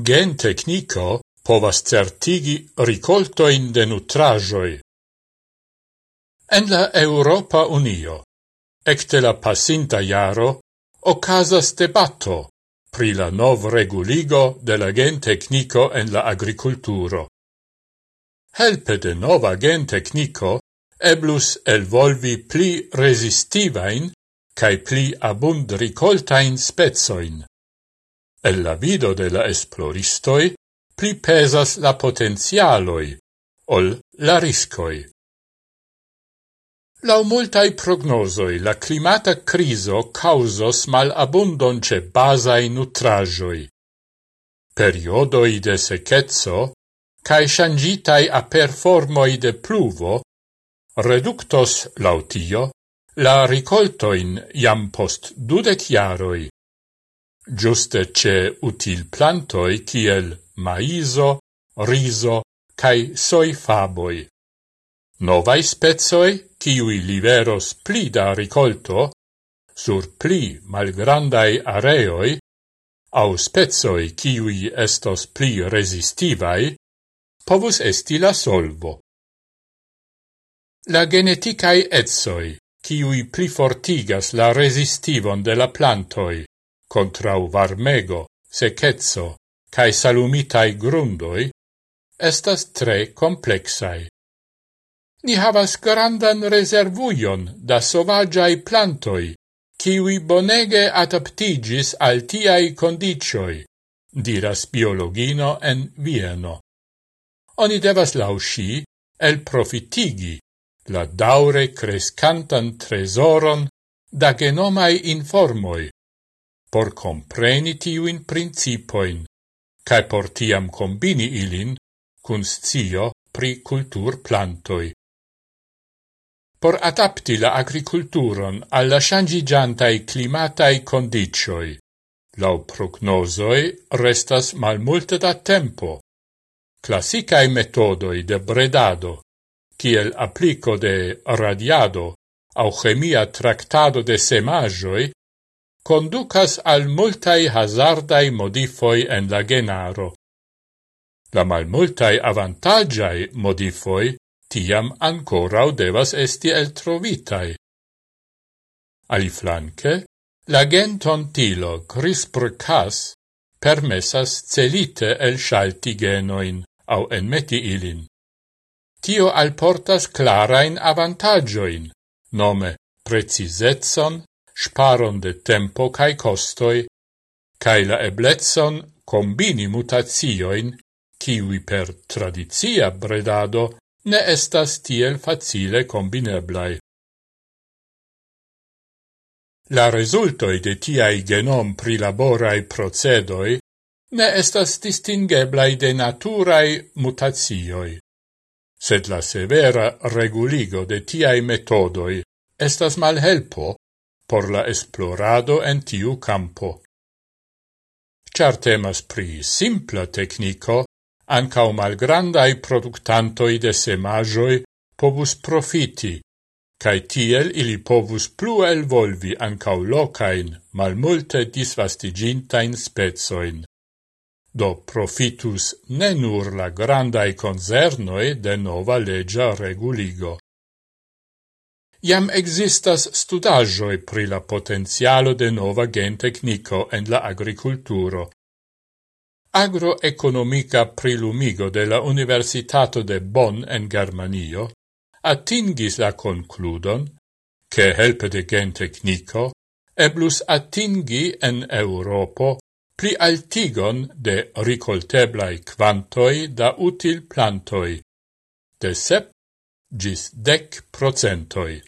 Gen tecnico povas certigi ricoltoin de nutrajoi. En la Europa Unio, ecte la passinta iaro, ocasas debatto pri la nov reguligo de la gentecnico en la agriculturo. Helpe de nova gentecnico eblus elvolvi pli resistivain cae pli abund ricoltain spezoin. El la vido de la esploristoi pli pesas la potenzialoi, ol la riscoi. Lau multai prognosoi, la climata criso causos mal abundonce basai nutrajoi. Periodoi de secezzo, cae shangitai performoi de pluvo, reductos lautio la ricoltoin iam post dudec iaroi giuste ce util plantoi kiel maiso, riso, cae soifaboi. Novai spezoi, kiui liveros pli da ricolto, sur pli malgrandai areoi, au spezoi kiui estos pli resistivai, povus esti la solvo. La geneticae etsoi, kiui plifortigas la resistivon de la plantoi, contrau varmego, secezzo, cae salumitai grundoi, estas tre complexai. Ni havas grandan reservuion da sovagiai plantoi, kiwi bonege adaptigis al tiai condicioi, diras biologino en Vieno. Oni devas lausci el profitigi la daure crescantan tresoron da genomai informoi, por compreni tiuin principoin, cae por tiam combini ilin cun scio pri cultur plantoi. Por adapti la agriculturon alla changigiantai climatai condicioi, lau prognosoi restas malmulte da tempo. Classicae metodoi de bredado, kiel applico de radiado au chemia tractado de semagioi, conducas al multai hazardai modifoi en la genaro. La malmultai avantagiai modifoi tiam ancorau devas esti eltrovitai. Aliflanque, la gentontilo CRISPR Cas permessas celite el shalti genoin au enmeti ilin. Tio alportas clarain avantagioin, nome precisetson sparon de tempo cae costoi, cae la eblezzon combini mutazioin, kiwi per tradizia bredado ne estas tiel facile combineblai. La resultoi de tiai genom prilaborai procedoi ne estas distingeblai de naturai mutazioi, sed la severa reguligo de tiai metodoi estas malhelpo por la esplorado en tiu campo. Char temas pri simpla tecnico, ancau malgrandai productantoi de semajoi povus profiti, cae tiel ili povus plu elvolvi ancau locain, malmulte disvastigintain spezoin. Do profitus ne nur la grandai concernoi de nova legia reguligo. Iam existas studagioi pri la potenzialo de nova gentecnico en la agriculturo. Agroeconomica prilumigo de la Universitato de Bonn en Germanio atingis la concludon che helpe de gentecnico eblus atingi en Europo pli altigon de ricolteblai quantoi da util plantoi, de sep gis dec procentoi.